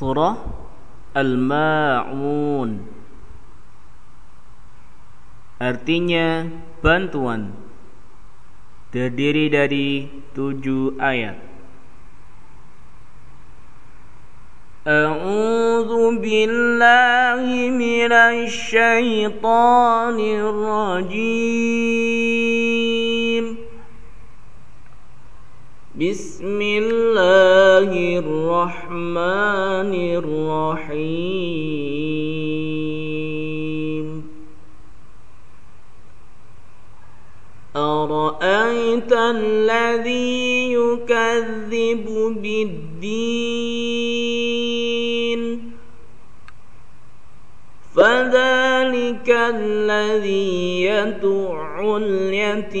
surah Al-Ma'un. Artinya bantuan Terdiri dari tujuh ayat. A'udhu billahi minasy syaithanir rajim Bismillahirrahmanirrahim أرأيت الذي يكذب بالدين؟ فذلك الذي يدع اليتيم.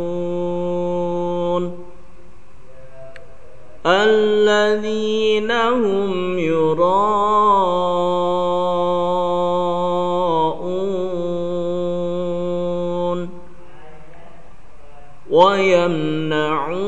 الذين هم يراءون ويمنعون